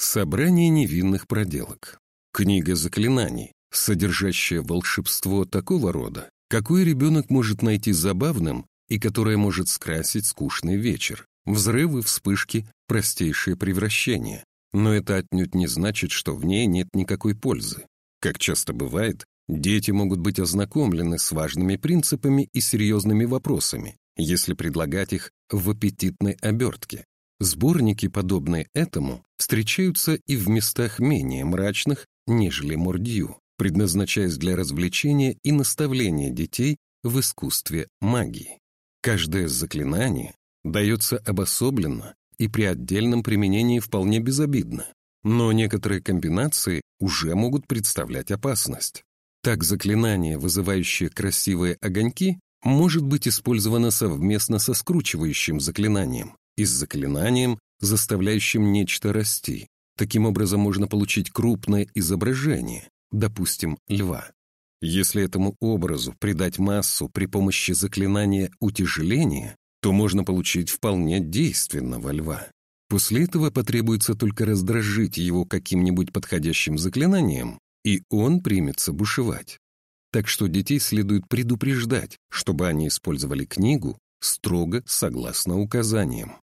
Собрание невинных проделок. Книга заклинаний, содержащая волшебство такого рода, какой ребенок может найти забавным и которое может скрасить скучный вечер. Взрывы, вспышки, простейшие превращения. Но это отнюдь не значит, что в ней нет никакой пользы. Как часто бывает, дети могут быть ознакомлены с важными принципами и серьезными вопросами, если предлагать их в аппетитной обертке. Сборники, подобные этому, встречаются и в местах менее мрачных, нежели Мордью, предназначаясь для развлечения и наставления детей в искусстве магии. Каждое заклинание дается обособленно и при отдельном применении вполне безобидно, но некоторые комбинации уже могут представлять опасность. Так заклинание, вызывающее красивые огоньки, может быть использовано совместно со скручивающим заклинанием и с заклинанием, заставляющим нечто расти. Таким образом можно получить крупное изображение, допустим, льва. Если этому образу придать массу при помощи заклинания утяжеления, то можно получить вполне действенного льва. После этого потребуется только раздражить его каким-нибудь подходящим заклинанием, и он примется бушевать. Так что детей следует предупреждать, чтобы они использовали книгу строго согласно указаниям.